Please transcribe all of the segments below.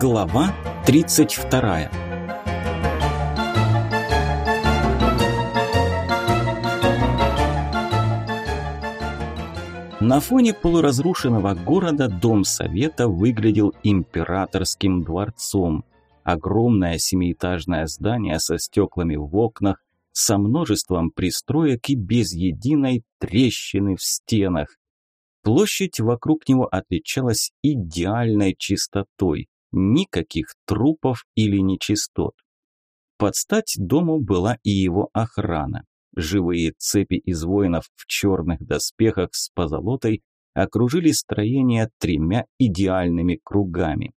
Глава 32 На фоне полуразрушенного города Дом Совета выглядел императорским дворцом. Огромное семиэтажное здание со стеклами в окнах, со множеством пристроек и без единой трещины в стенах. Площадь вокруг него отличалась идеальной чистотой, никаких трупов или нечистот. Под стать дому была и его охрана. Живые цепи из воинов в черных доспехах с позолотой окружили строение тремя идеальными кругами.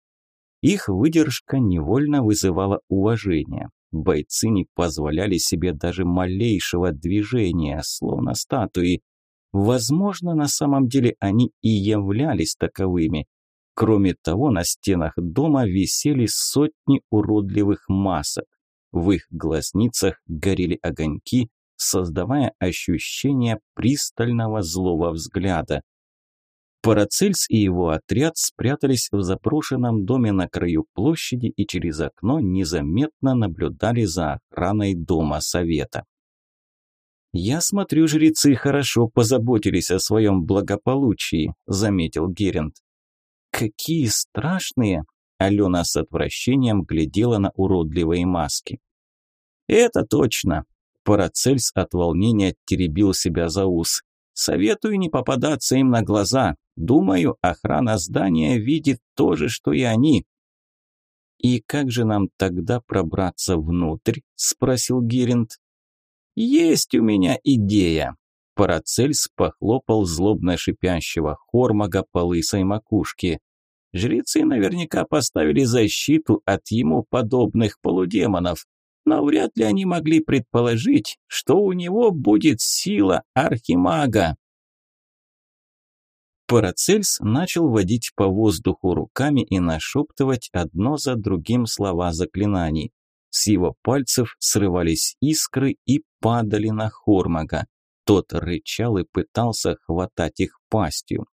Их выдержка невольно вызывала уважение. Бойцы не позволяли себе даже малейшего движения, словно статуи. Возможно, на самом деле они и являлись таковыми. Кроме того, на стенах дома висели сотни уродливых масок. В их глазницах горели огоньки, создавая ощущение пристального злого взгляда. Парацельс и его отряд спрятались в запрошенном доме на краю площади и через окно незаметно наблюдали за охраной дома совета. «Я смотрю, жрецы хорошо позаботились о своем благополучии», – заметил Герент. «Какие страшные!» – Алена с отвращением глядела на уродливые маски. «Это точно!» – Парацельс от волнения теребил себя за ус. «Советую не попадаться им на глаза. Думаю, охрана здания видит то же, что и они». «И как же нам тогда пробраться внутрь?» – спросил Геринд. «Есть у меня идея!» Парацельс похлопал злобно шипящего Хормага по лысой макушке. Жрецы наверняка поставили защиту от ему подобных полудемонов, но вряд ли они могли предположить, что у него будет сила архимага. Парацельс начал водить по воздуху руками и нашептывать одно за другим слова заклинаний. С его пальцев срывались искры и падали на Хормага. Тот рычал и пытался хватать их пастью.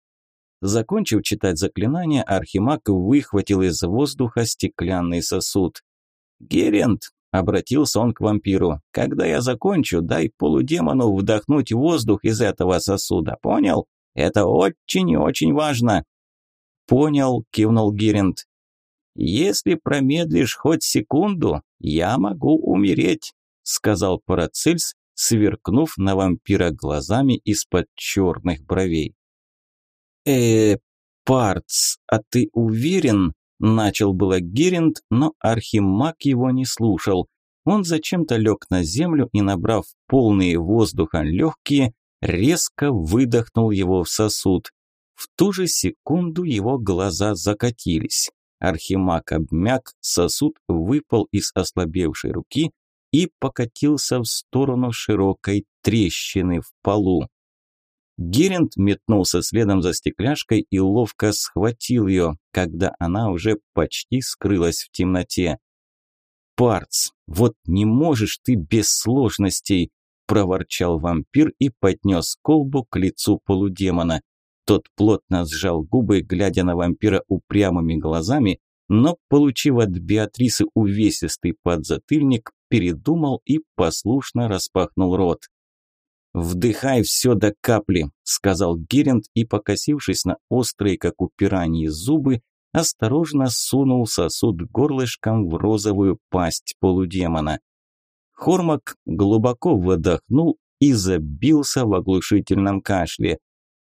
Закончив читать заклинание, Архимаг выхватил из воздуха стеклянный сосуд. «Герент!» – обратился он к вампиру. «Когда я закончу, дай полудемону вдохнуть воздух из этого сосуда, понял? Это очень и очень важно!» «Понял», – кивнул Герент. «Если промедлишь хоть секунду, я могу умереть», – сказал Парацельс, сверкнув на вампира глазами из-под черных бровей. э Парц, а ты уверен?» – начал было Геринд, но Архимаг его не слушал. Он зачем-то лег на землю и, набрав полные воздуха легкие, резко выдохнул его в сосуд. В ту же секунду его глаза закатились. Архимаг обмяк, сосуд выпал из ослабевшей руки и покатился в сторону широкой трещины в полу. Геринд метнулся следом за стекляшкой и ловко схватил ее, когда она уже почти скрылась в темноте. «Парц, вот не можешь ты без сложностей!» – проворчал вампир и поднес колбу к лицу полудемона. Тот плотно сжал губы, глядя на вампира упрямыми глазами, но, получив от Беатрисы увесистый подзатыльник, передумал и послушно распахнул рот. «Вдыхай все до капли», – сказал Геринд и, покосившись на острые, как у пираньи, зубы, осторожно сунул сосуд горлышком в розовую пасть полудемона. Хормак глубоко выдохнул и забился в оглушительном кашле.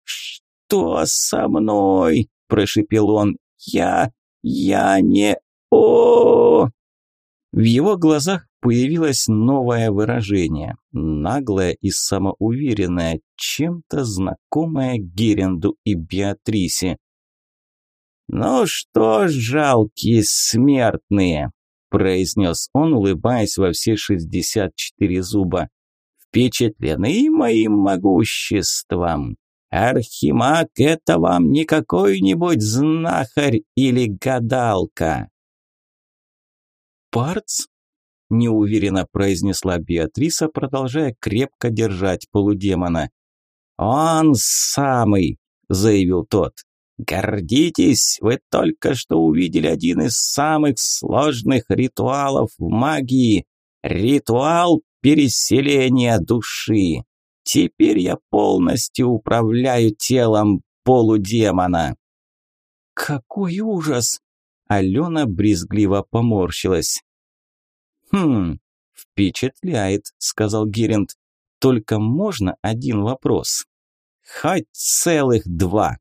«Что со мной?» – прошипел он. «Я... я не... о, В его глазах появилось новое выражение, наглое и самоуверенное, чем-то знакомое Геренду и Беатрисе. «Ну что ж, жалкие смертные!» – произнес он, улыбаясь во все шестьдесят четыре зуба. «Впечатлены моим могуществом!» Архимаг – это вам не какой-нибудь знахарь или гадалка. Парц? Неуверенно произнесла Беатриса, продолжая крепко держать полудемона. Он самый, заявил тот. Гордитесь, вы только что увидели один из самых сложных ритуалов в магии. Ритуал переселения души. Теперь я полностью управляю телом полудемона. Какой ужас! Алена брезгливо поморщилась. Хм, впечатляет, сказал Геринд. Только можно один вопрос? Хоть целых два.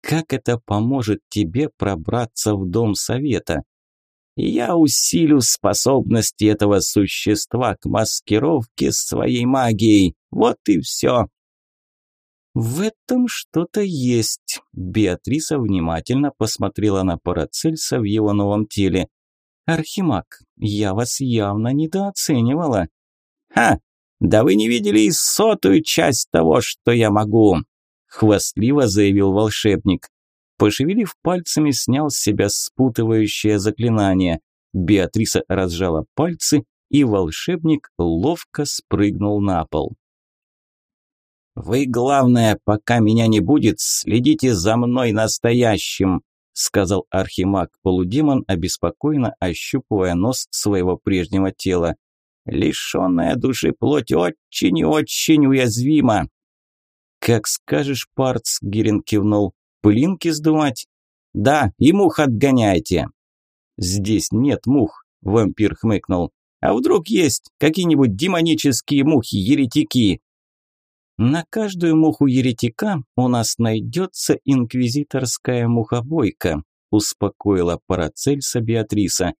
Как это поможет тебе пробраться в дом совета? Я усилю способности этого существа к маскировке своей магией. Вот и все. В этом что-то есть. Беатриса внимательно посмотрела на Парацельса в его новом теле. Архимаг, я вас явно недооценивала. Ха! Да вы не видели и сотую часть того, что я могу хвастливо заявил волшебник. Пошевелив пальцами, снял с себя спутывающее заклинание. Беатриса разжала пальцы, и волшебник ловко спрыгнул на пол. «Вы, главное, пока меня не будет, следите за мной настоящим», сказал архимаг-полудемон, обеспокоенно ощупывая нос своего прежнего тела. «Лишенная души плоть очень и очень уязвима. «Как скажешь, Парц», – Гирин кивнул. «Пылинки сдувать?» «Да, и мух отгоняйте». «Здесь нет мух», – вампир хмыкнул. «А вдруг есть какие-нибудь демонические мухи-еретики?» «На каждую муху-еретика у нас найдется инквизиторская мухобойка», – успокоила Парацельса Беатриса.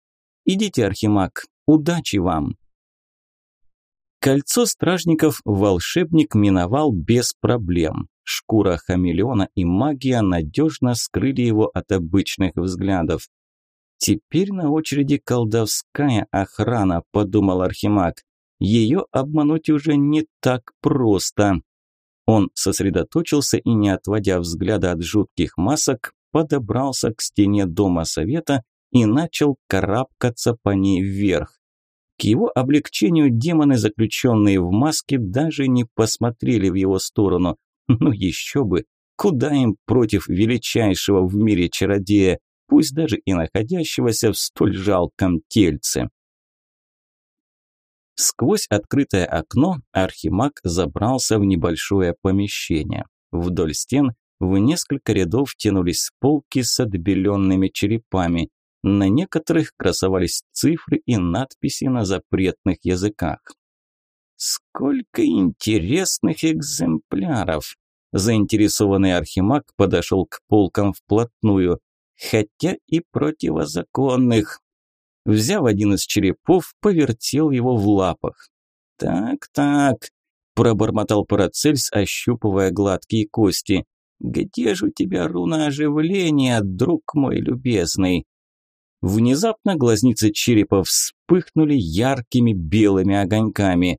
«Идите, Архимаг, удачи вам!» Кольцо стражников волшебник миновал без проблем. Шкура хамелеона и магия надежно скрыли его от обычных взглядов. «Теперь на очереди колдовская охрана», – подумал Архимаг. «Ее обмануть уже не так просто». Он сосредоточился и, не отводя взгляда от жутких масок, подобрался к стене Дома Совета и начал карабкаться по ней вверх. К его облегчению демоны, заключенные в маске, даже не посмотрели в его сторону. Ну еще бы, куда им против величайшего в мире чародея, пусть даже и находящегося в столь жалком тельце. Сквозь открытое окно Архимаг забрался в небольшое помещение. Вдоль стен в несколько рядов тянулись полки с отбеленными черепами. На некоторых красовались цифры и надписи на запретных языках. Сколько интересных экземпляров! Заинтересованный архимаг подошел к полкам вплотную, хотя и противозаконных. Взяв один из черепов, повертел его в лапах. «Так-так», – пробормотал Парацельс, ощупывая гладкие кости. «Где же у тебя руна оживления, друг мой любезный?» Внезапно глазницы черепа вспыхнули яркими белыми огоньками.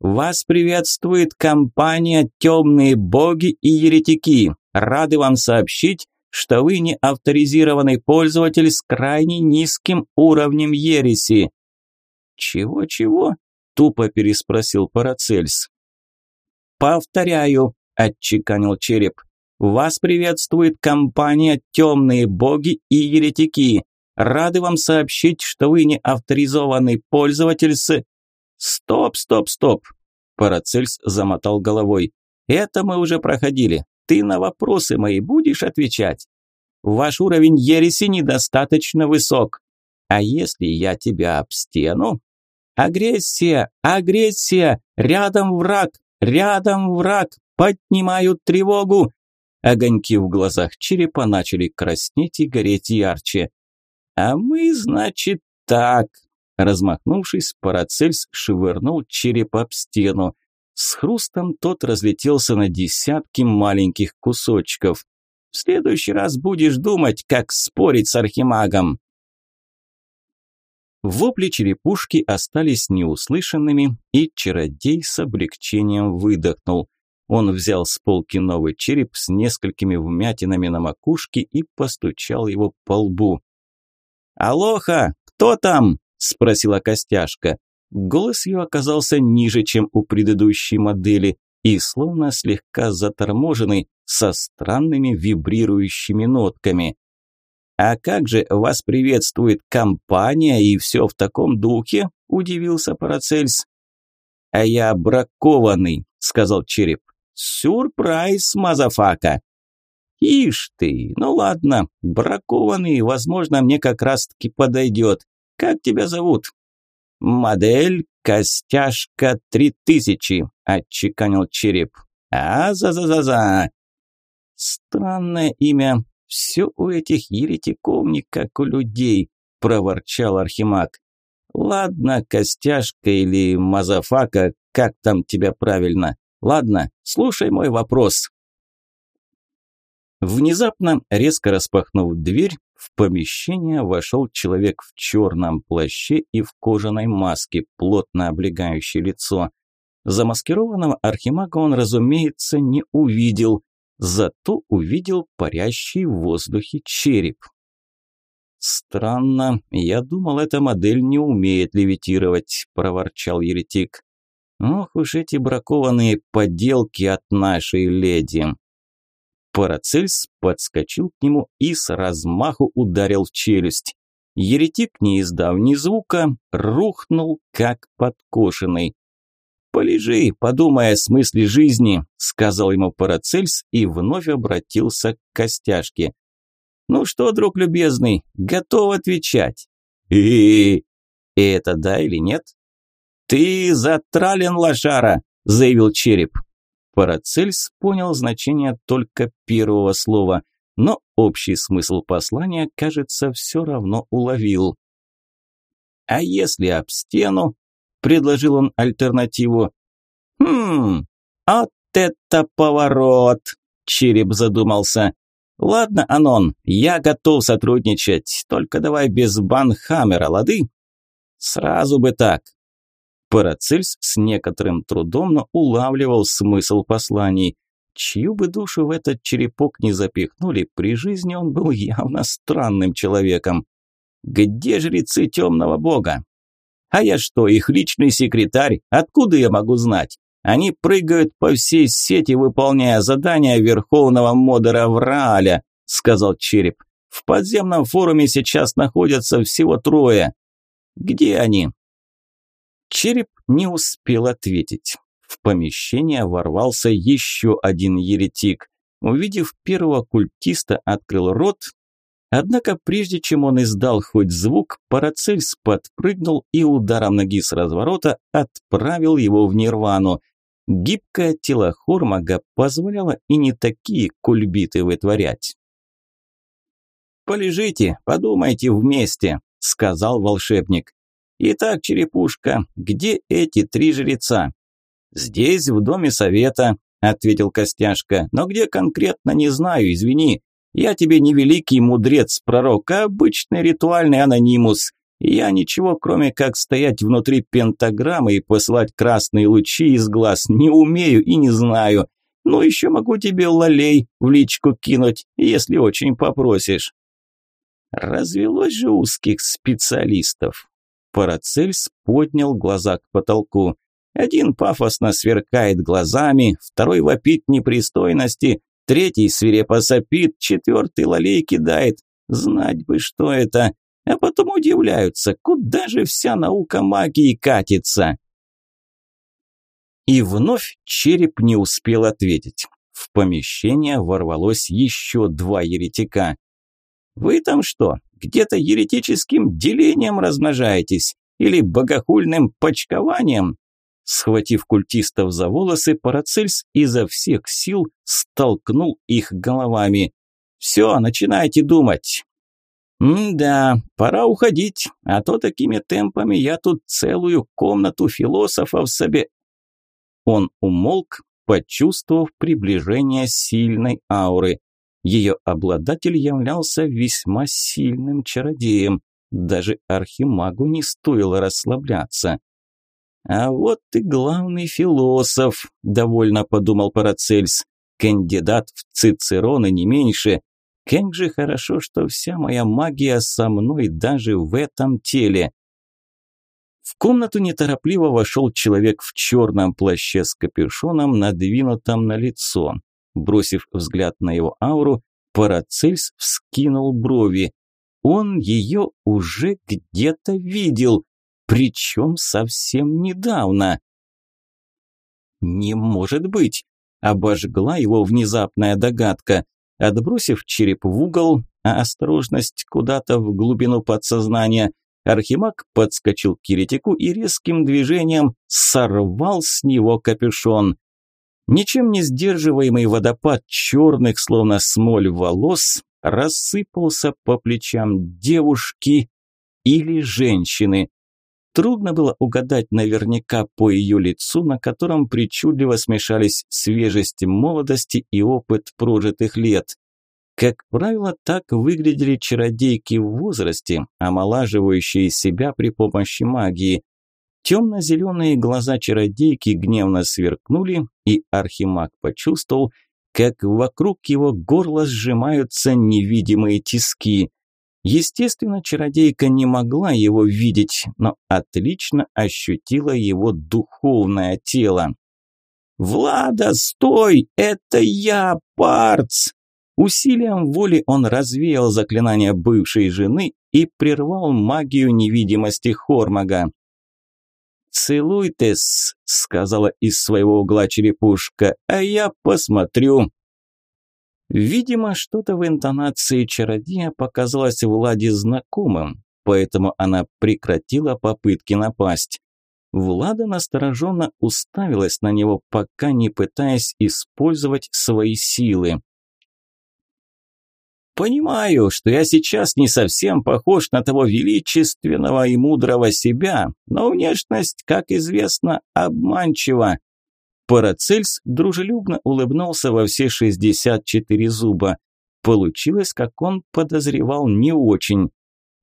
«Вас приветствует компания «Темные боги и еретики». Рады вам сообщить, что вы не авторизированный пользователь с крайне низким уровнем ереси». «Чего-чего?» – тупо переспросил Парацельс. «Повторяю», – отчеканил череп. «Вас приветствует компания «Темные боги и еретики». Рады вам сообщить, что вы не авторизованный пользователь с... Стоп, стоп, стоп. Парацельс замотал головой. Это мы уже проходили. Ты на вопросы мои будешь отвечать? Ваш уровень ереси недостаточно высок. А если я тебя об стену? Агрессия, агрессия, рядом враг, рядом враг, поднимают тревогу. Огоньки в глазах черепа начали краснеть и гореть ярче. А мы, значит, так. Размахнувшись, Парацельс швырнул череп об стену. С хрустом тот разлетелся на десятки маленьких кусочков. В следующий раз будешь думать, как спорить с архимагом. Вопли черепушки остались неуслышанными, и чародей с облегчением выдохнул. Он взял с полки новый череп с несколькими вмятинами на макушке и постучал его по лбу. «Алоха, кто там?» – спросила Костяшка. Голос ее оказался ниже, чем у предыдущей модели, и словно слегка заторможенный, со странными вибрирующими нотками. «А как же вас приветствует компания и все в таком духе?» – удивился Парацельс. «А я бракованный», – сказал Череп. «Сюрприз, мазафака!» «Ишь ты, ну ладно, бракованный, возможно, мне как раз-таки подойдет. Как тебя зовут?» «Модель Костяшка 3000», – отчеканил Череп. «А-за-за-за-за!» Странное имя. Все у этих еретиков не как у людей, проворчал Архимаг. Ладно, костяшка или мазафака, как там тебя правильно. Ладно, слушай мой вопрос. Внезапно, резко распахнув дверь, в помещение вошел человек в черном плаще и в кожаной маске, плотно облегающей лицо. Замаскированного архимага он, разумеется, не увидел, зато увидел парящий в воздухе череп. «Странно, я думал, эта модель не умеет левитировать», – проворчал еретик. «Ох уж эти бракованные поделки от нашей леди». Парацельс подскочил к нему и с размаху ударил в челюсть. Еретик, не издав ни звука, рухнул, как подкошенный. «Полежи, подумай о смысле жизни», – сказал ему Парацельс и вновь обратился к костяшке. «Ну что, друг любезный, готов отвечать?» «И, и это да или нет?» «Ты затрален, лошара», – заявил череп. Парацельс понял значение только первого слова, но общий смысл послания, кажется, все равно уловил. «А если об стену?» предложил он альтернативу. «Хм, вот это поворот!» – череп задумался. «Ладно, Анон, я готов сотрудничать, только давай без банхаммера, лады?» «Сразу бы так». Парацельс с некоторым трудом, но улавливал смысл посланий. Чью бы душу в этот черепок не запихнули, при жизни он был явно странным человеком. «Где жрецы темного бога?» А я что, их личный секретарь? Откуда я могу знать? Они прыгают по всей сети, выполняя задания верховного модера Врааля, сказал Череп. В подземном форуме сейчас находятся всего трое. Где они? Череп не успел ответить. В помещение ворвался еще один еретик. Увидев первого культиста, открыл рот, Однако прежде чем он издал хоть звук, Парацельс подпрыгнул и ударом ноги с разворота отправил его в нирвану. Гибкое тело Хормага позволяло и не такие кульбиты вытворять. «Полежите, подумайте вместе», – сказал волшебник. «Итак, черепушка, где эти три жреца?» «Здесь, в доме совета», – ответил Костяшка. «Но где конкретно, не знаю, извини. Я тебе не великий мудрец-пророк, а обычный ритуальный анонимус. Я ничего, кроме как стоять внутри пентаграммы и посылать красные лучи из глаз, не умею и не знаю. Ну, еще могу тебе лолей в личку кинуть, если очень попросишь. Развелось же узких специалистов. Парацельс поднял глаза к потолку. Один пафосно сверкает глазами, второй вопит непристойности, Третий свирепо сопит, четвертый лолей кидает. Знать бы, что это. А потом удивляются, куда же вся наука магии катится. И вновь череп не успел ответить. В помещение ворвалось еще два еретика. «Вы там что, где-то еретическим делением размножаетесь? Или богохульным почкованием?» Схватив культистов за волосы, Парацельс изо всех сил столкнул их головами. «Все, начинайте думать!» «М-да, пора уходить, а то такими темпами я тут целую комнату философов себе...» Он умолк, почувствовав приближение сильной ауры. Ее обладатель являлся весьма сильным чародеем. Даже архимагу не стоило расслабляться. «А вот и главный философ», – довольно подумал Парацельс. «Кандидат в Цицероны не меньше. Как же хорошо, что вся моя магия со мной даже в этом теле». В комнату неторопливо вошел человек в черном плаще с капюшоном, надвинутом на лицо. Бросив взгляд на его ауру, Парацельс вскинул брови. Он ее уже где-то видел, причем совсем недавно. «Не может быть!» – обожгла его внезапная догадка. Отбросив череп в угол, а осторожность куда-то в глубину подсознания, Архимаг подскочил к еретику и резким движением сорвал с него капюшон. Ничем не сдерживаемый водопад черных, словно смоль волос, рассыпался по плечам девушки или женщины. Трудно было угадать наверняка по ее лицу, на котором причудливо смешались свежесть молодости и опыт прожитых лет. Как правило, так выглядели чародейки в возрасте, омолаживающие себя при помощи магии. Темно-зеленые глаза чародейки гневно сверкнули, и Архимаг почувствовал, как вокруг его горла сжимаются невидимые тиски. Естественно, чародейка не могла его видеть, но отлично ощутила его духовное тело. «Влада, стой! Это я, Парц!» Усилием воли он развеял заклинание бывшей жены и прервал магию невидимости Хормага. «Целуйтесь», – сказала из своего угла черепушка, – «а я посмотрю». Видимо, что-то в интонации чародея показалось Владе знакомым, поэтому она прекратила попытки напасть. Влада настороженно уставилась на него, пока не пытаясь использовать свои силы. Понимаю, что я сейчас не совсем похож на того величественного и мудрого себя, но внешность, как известно, обманчива. Парацельс дружелюбно улыбнулся во все 64 зуба. Получилось, как он подозревал, не очень.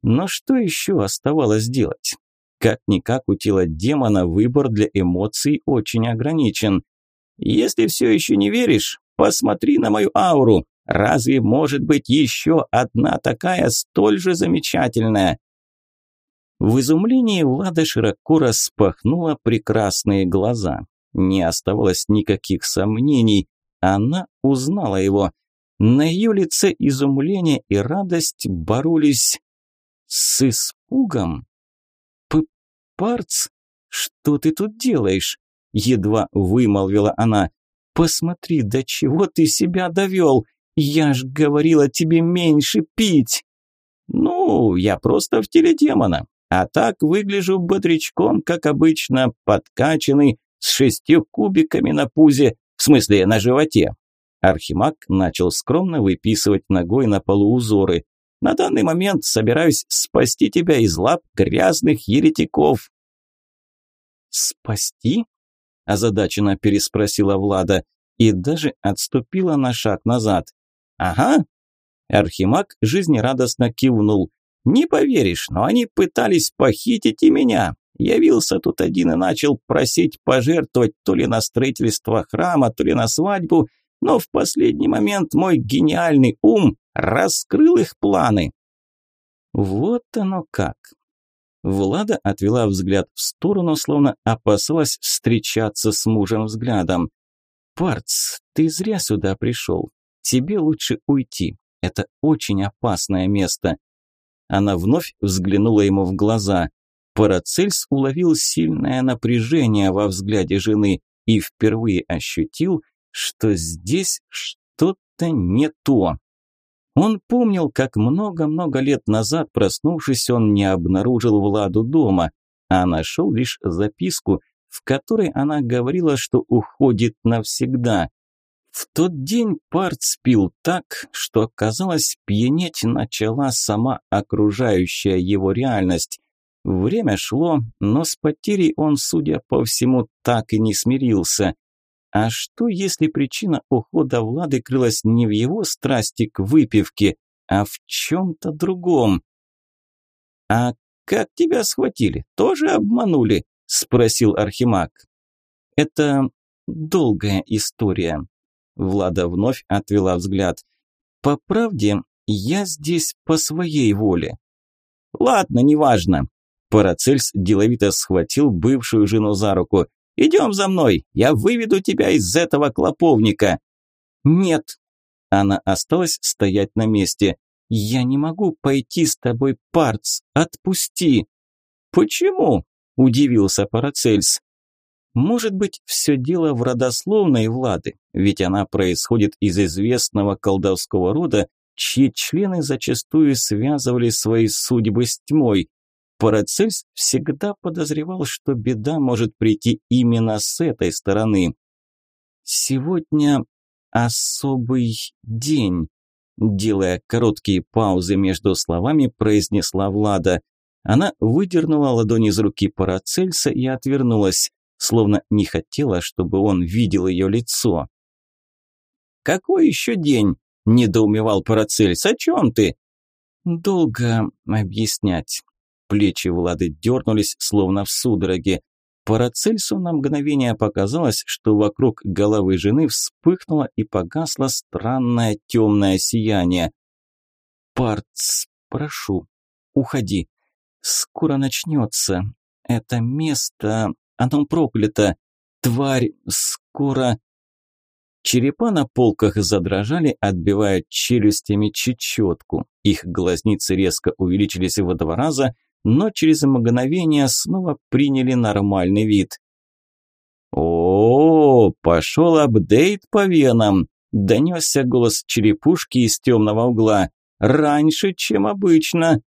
Но что еще оставалось делать? Как-никак у тела демона выбор для эмоций очень ограничен. Если все еще не веришь, посмотри на мою ауру. Разве может быть еще одна такая столь же замечательная? В изумлении Влада широко распахнула прекрасные глаза. Не оставалось никаких сомнений. Она узнала его. На ее лице изумление и радость боролись с испугом. П «Парц, что ты тут делаешь?» Едва вымолвила она. «Посмотри, до чего ты себя довел! «Я ж говорила тебе меньше пить!» «Ну, я просто в теле демона, а так выгляжу бодрячком, как обычно, подкачанный, с шестью кубиками на пузе, в смысле на животе». Архимаг начал скромно выписывать ногой на полу узоры. «На данный момент собираюсь спасти тебя из лап грязных еретиков». «Спасти?» – озадаченно переспросила Влада и даже отступила на шаг назад. «Ага». Архимаг жизнерадостно кивнул. «Не поверишь, но они пытались похитить и меня. Явился тут один и начал просить пожертвовать то ли на строительство храма, то ли на свадьбу, но в последний момент мой гениальный ум раскрыл их планы». «Вот оно как!» Влада отвела взгляд в сторону, словно опасалась встречаться с мужем взглядом. «Парц, ты зря сюда пришел. Тебе лучше уйти. Это очень опасное место. Она вновь взглянула ему в глаза. Парацельс уловил сильное напряжение во взгляде жены и впервые ощутил, что здесь что-то не то. Он помнил, как много-много лет назад, проснувшись, он не обнаружил Владу дома, а нашел лишь записку, в которой она говорила, что уходит навсегда. В тот день Парт спил так, что, казалось, пьянеть начала сама окружающая его реальность. Время шло, но с потерей он, судя по всему, так и не смирился. А что, если причина ухода Влады крылась не в его страсти к выпивке, а в чем-то другом? «А как тебя схватили? Тоже обманули?» – спросил Архимаг. «Это долгая история», Влада вновь отвела взгляд. «По правде, я здесь по своей воле». «Ладно, неважно». Парацельс деловито схватил бывшую жену за руку. «Идем за мной, я выведу тебя из этого клоповника». Нет. Она осталась стоять на месте. Я не могу пойти с тобой, Парц. Отпусти. Почему? Удивился Парацельс. Может быть, все дело в родословной Влады, ведь она происходит из известного колдовского рода, чьи члены зачастую связывали свои судьбы с тьмой. Парацельс всегда подозревал, что беда может прийти именно с этой стороны. «Сегодня особый день», – делая короткие паузы между словами, произнесла Влада. Она выдернула ладонь из руки Парацельса и отвернулась, словно не хотела, чтобы он видел ее лицо. «Какой еще день?» – недоумевал Парацельс. «О чем ты?» «Долго объяснять». Плечи Влады дернулись, словно в судороге. Парацельсу на мгновение показалось, что вокруг головы жены вспыхнуло и погасло странное темное сияние. «Парц, прошу, уходи. Скоро начнется. Это место, оно проклято. Тварь скоро...» Черепа на полках задрожали, отбивая челюстями чечетку. Их глазницы резко увеличились в два раза, но через мгновение снова приняли нормальный вид. «О, пошел апдейт по венам!» – донесся голос черепушки из темного угла. «Раньше, чем обычно!»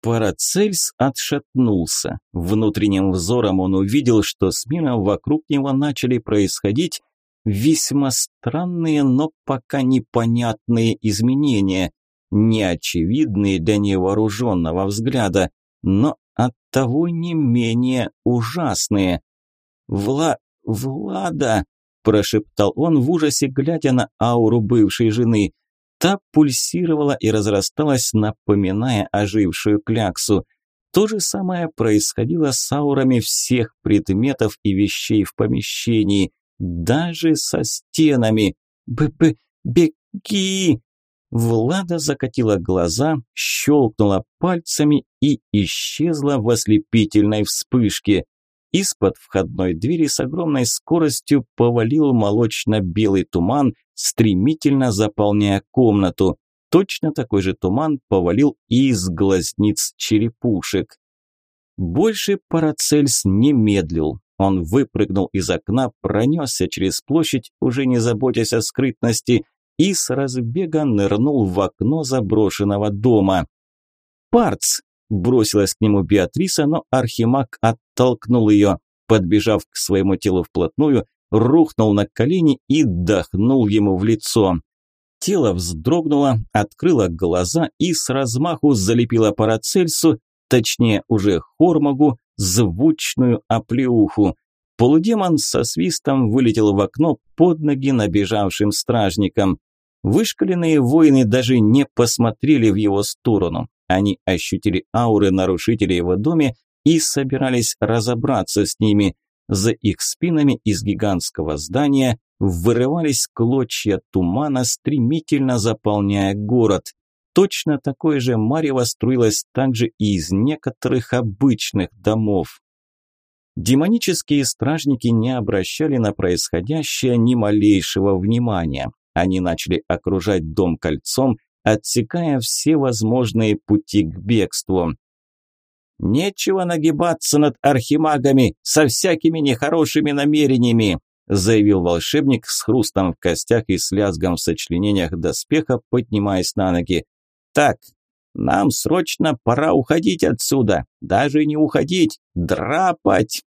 Парацельс отшатнулся. Внутренним взором он увидел, что с миром вокруг него начали происходить весьма странные, но пока непонятные изменения, неочевидные для невооруженного взгляда, но оттого не менее ужасные. «Вла... Влада!» – прошептал он в ужасе, глядя на ауру бывшей жены. Та пульсировала и разрасталась, напоминая ожившую кляксу. То же самое происходило с аурами всех предметов и вещей в помещении даже со стенами. Б-б, беги! Влада закатила глаза, щелкнула пальцами и исчезла в ослепительной вспышке. Из-под входной двери с огромной скоростью повалил молочно-белый туман, стремительно заполняя комнату. Точно такой же туман повалил и из глазниц черепушек. Больше Парацельс не медлил. Он выпрыгнул из окна, пронесся через площадь, уже не заботясь о скрытности, и с разбега нырнул в окно заброшенного дома. «Парц!» – бросилась к нему Беатриса, но Архимаг оттолкнул ее. Подбежав к своему телу вплотную, рухнул на колени и дохнул ему в лицо. Тело вздрогнуло, открыло глаза и с размаху залепило Парацельсу, точнее уже Хормагу, звучную оплеуху. Полудемон со свистом вылетел в окно под ноги набежавшим стражникам. Вышкаленные воины даже не посмотрели в его сторону. Они ощутили ауры нарушителей в доме и собирались разобраться с ними. За их спинами из гигантского здания вырывались клочья тумана, стремительно заполняя город. Точно такое же марево струилось также и из некоторых обычных домов. Демонические стражники не обращали на происходящее ни малейшего внимания. Они начали окружать дом кольцом, отсекая все возможные пути к бегству. «Нечего нагибаться над архимагами со всякими нехорошими намерениями», заявил волшебник с хрустом в костях и с лязгом в сочленениях доспеха, поднимаясь на ноги. Так, нам срочно пора уходить отсюда. Даже не уходить, драпать.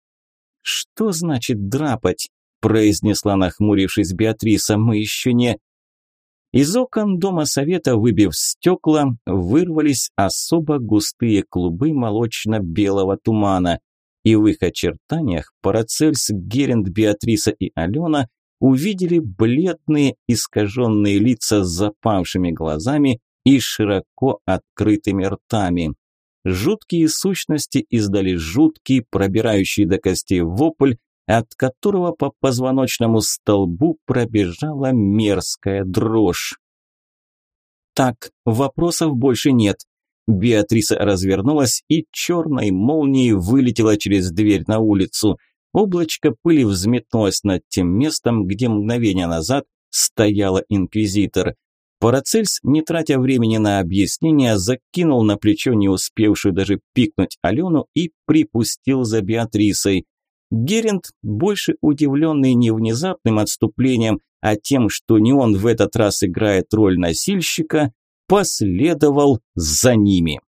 Что значит драпать? произнесла нахмурившись Беатриса. Мы еще не из окон дома совета, выбив стекла, вырвались особо густые клубы молочно-белого тумана, и в их очертаниях Парацельс, Геринд, Беатриса и Алена увидели бледные искаженные лица с запавшими глазами и широко открытыми ртами. Жуткие сущности издали жуткий, пробирающий до костей вопль, от которого по позвоночному столбу пробежала мерзкая дрожь. Так, вопросов больше нет. Беатриса развернулась и черной молнией вылетела через дверь на улицу. Облачко пыли взметнулось над тем местом, где мгновение назад стояла инквизитор. Парацельс, не тратя времени на объяснение, закинул на плечо не успевшую даже пикнуть Алену и припустил за Беатрисой. Геринд, больше удивленный не внезапным отступлением, а тем, что не он в этот раз играет роль носильщика, последовал за ними.